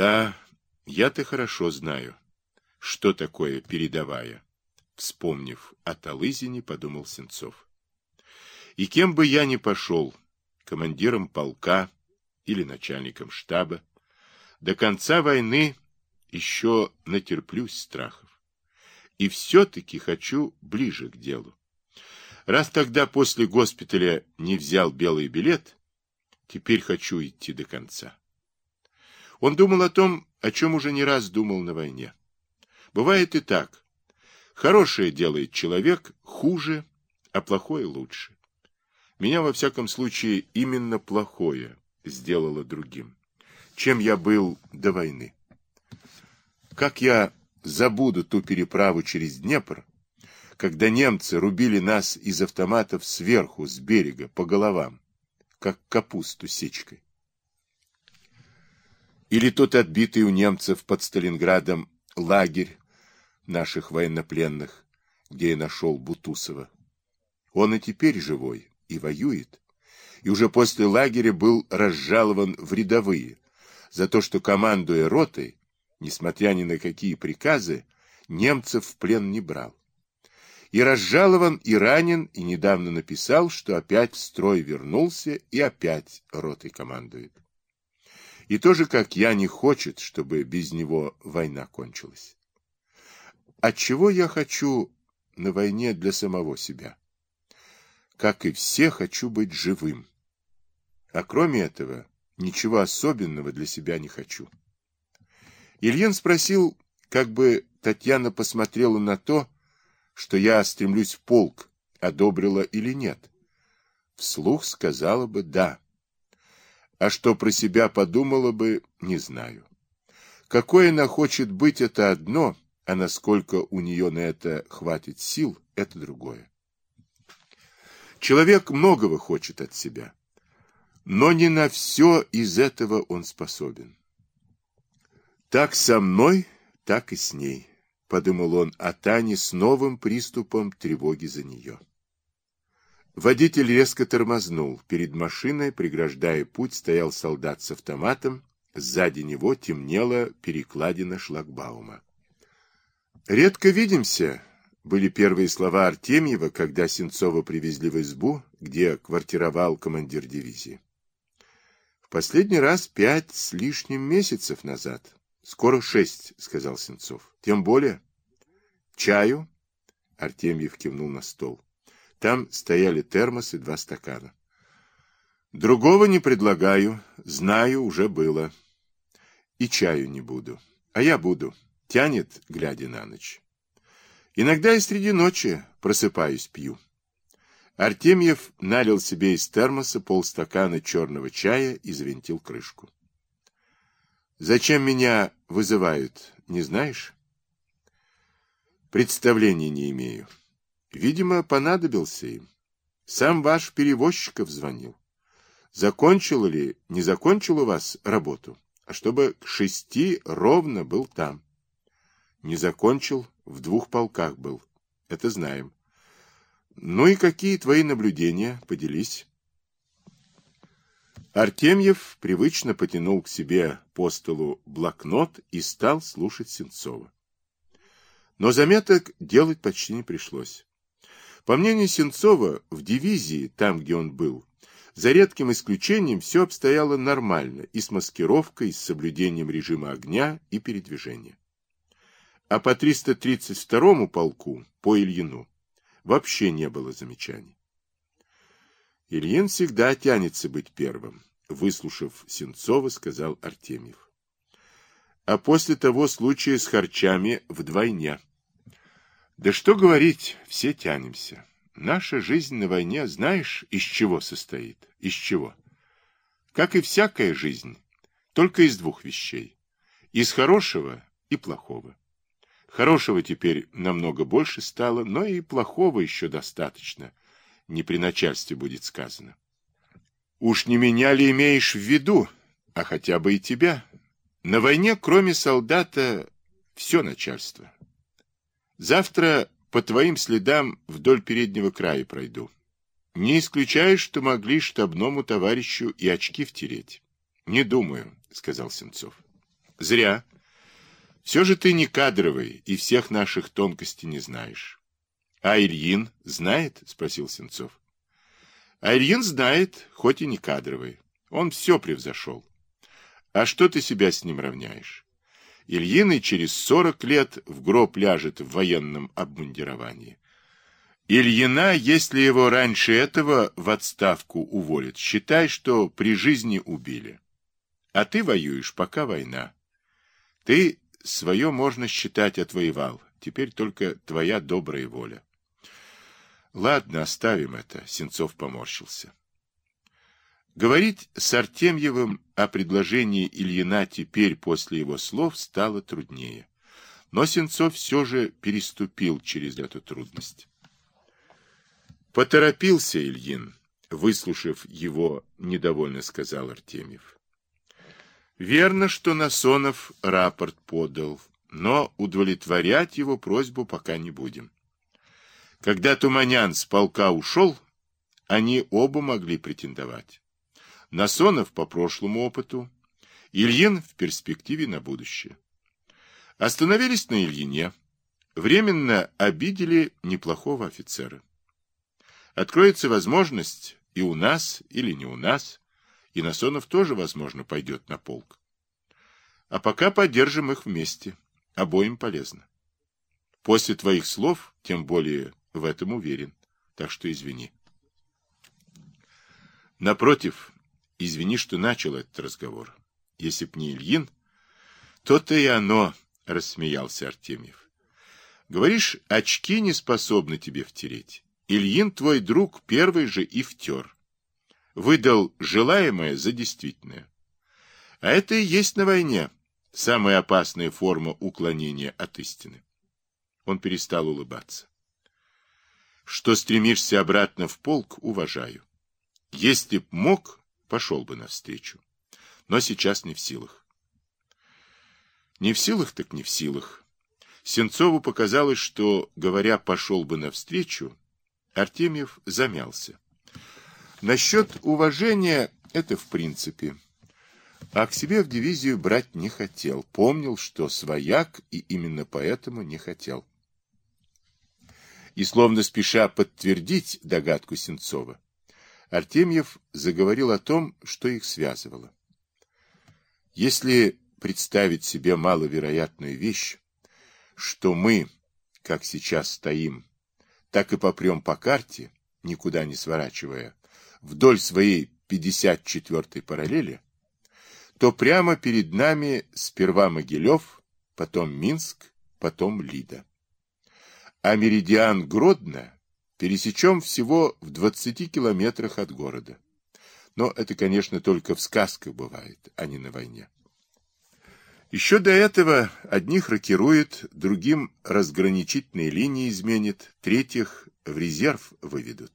Да, я-то хорошо знаю, что такое передовая. Вспомнив о Талызине, подумал Сенцов. И кем бы я ни пошел, командиром полка или начальником штаба, до конца войны еще натерплюсь страхов. И все-таки хочу ближе к делу. Раз тогда после госпиталя не взял белый билет, теперь хочу идти до конца. Он думал о том, о чем уже не раз думал на войне. Бывает и так. Хорошее делает человек хуже, а плохое лучше. Меня, во всяком случае, именно плохое сделало другим, чем я был до войны. Как я забуду ту переправу через Днепр, когда немцы рубили нас из автоматов сверху, с берега, по головам, как капусту сечкой. Или тот отбитый у немцев под Сталинградом лагерь наших военнопленных, где я нашел Бутусова. Он и теперь живой, и воюет, и уже после лагеря был разжалован в рядовые за то, что, командуя ротой, несмотря ни на какие приказы, немцев в плен не брал. И разжалован, и ранен, и недавно написал, что опять в строй вернулся и опять ротой командует. И тоже, как я, не хочет, чтобы без него война кончилась. Отчего я хочу на войне для самого себя? Как и все, хочу быть живым. А кроме этого, ничего особенного для себя не хочу. Ильин спросил, как бы Татьяна посмотрела на то, что я стремлюсь в полк, одобрила или нет. Вслух сказала бы «да». А что про себя подумала бы, не знаю. Какой она хочет быть, это одно, а насколько у нее на это хватит сил, это другое. Человек многого хочет от себя, но не на все из этого он способен. Так со мной, так и с ней, подумал он о Тане с новым приступом тревоги за нее. Водитель резко тормознул. Перед машиной, преграждая путь, стоял солдат с автоматом. Сзади него темнела перекладина шлагбаума. «Редко видимся», — были первые слова Артемьева, когда Сенцова привезли в избу, где квартировал командир дивизии. «В последний раз пять с лишним месяцев назад», Скоро шесть, сказал Сенцов. Тем более. Чаю? Артемьев кивнул на стол. Там стояли термос и два стакана. Другого не предлагаю. Знаю, уже было. И чаю не буду. А я буду. Тянет, глядя на ночь. Иногда и среди ночи просыпаюсь, пью. Артемьев налил себе из термоса полстакана черного чая и завинтил крышку. Зачем меня вызывают, не знаешь? Представления не имею. Видимо, понадобился им. Сам ваш перевозчиков звонил. Закончил ли, не закончил у вас работу? А чтобы к шести ровно был там. Не закончил, в двух полках был. Это знаем. Ну и какие твои наблюдения? Поделись. Артемьев привычно потянул к себе по столу блокнот и стал слушать Сенцова. Но заметок делать почти не пришлось. По мнению Сенцова, в дивизии, там, где он был, за редким исключением все обстояло нормально и с маскировкой, и с соблюдением режима огня и передвижения. А по 332-му полку, по Ильину, вообще не было замечаний. Ильин всегда тянется быть первым, выслушав Сенцова, сказал Артемьев. А после того случая с харчами вдвойне. Да что говорить, все тянемся. Наша жизнь на войне, знаешь, из чего состоит? Из чего? Как и всякая жизнь, только из двух вещей. Из хорошего и плохого. Хорошего теперь намного больше стало, но и плохого еще достаточно, не при начальстве будет сказано. Уж не меня ли имеешь в виду, а хотя бы и тебя? На войне, кроме солдата, все начальство. Завтра по твоим следам вдоль переднего края пройду. Не исключаешь, что могли штабному товарищу и очки втереть. Не думаю, сказал Семцов. Зря. Все же ты не кадровый и всех наших тонкостей не знаешь. А Ильин знает? Спросил Сенцов. А Ильин знает, хоть и не кадровый. Он все превзошел. А что ты себя с ним равняешь? Ильин через сорок лет в гроб ляжет в военном обмундировании. Ильина, если его раньше этого в отставку уволят, считай, что при жизни убили. А ты воюешь, пока война. Ты свое, можно считать, отвоевал. Теперь только твоя добрая воля. Ладно, оставим это, Сенцов поморщился. Говорить с Артемьевым о предложении Ильина теперь после его слов стало труднее. Но Сенцов все же переступил через эту трудность. Поторопился Ильин, выслушав его, недовольно сказал Артемьев. Верно, что Насонов рапорт подал, но удовлетворять его просьбу пока не будем. Когда Туманян с полка ушел, они оба могли претендовать. Насонов по прошлому опыту, Ильин в перспективе на будущее. Остановились на Ильине, временно обидели неплохого офицера. Откроется возможность и у нас, или не у нас, и Насонов тоже, возможно, пойдет на полк. А пока поддержим их вместе. Обоим полезно. После твоих слов, тем более в этом уверен. Так что извини. Напротив, извини, что начал этот разговор. Если б не Ильин, то-то и оно, рассмеялся Артемьев. Говоришь, очки не способны тебе втереть. Ильин твой друг первый же и втер выдал желаемое за действительное. А это и есть на войне самая опасная форма уклонения от истины. Он перестал улыбаться. Что стремишься обратно в полк, уважаю. Если б мог, пошел бы навстречу. Но сейчас не в силах. Не в силах, так не в силах. Сенцову показалось, что, говоря «пошел бы навстречу», Артемьев замялся. Насчет уважения это в принципе. А к себе в дивизию брать не хотел. Помнил, что свояк, и именно поэтому не хотел. И словно спеша подтвердить догадку Сенцова, Артемьев заговорил о том, что их связывало. Если представить себе маловероятную вещь, что мы, как сейчас стоим, так и попрем по карте, никуда не сворачивая, вдоль своей 54-й параллели, то прямо перед нами сперва Могилев, потом Минск, потом Лида. А меридиан Гродно пересечем всего в 20 километрах от города. Но это, конечно, только в сказках бывает, а не на войне. Еще до этого одних рокирует, другим разграничительные линии изменит, третьих в резерв выведут.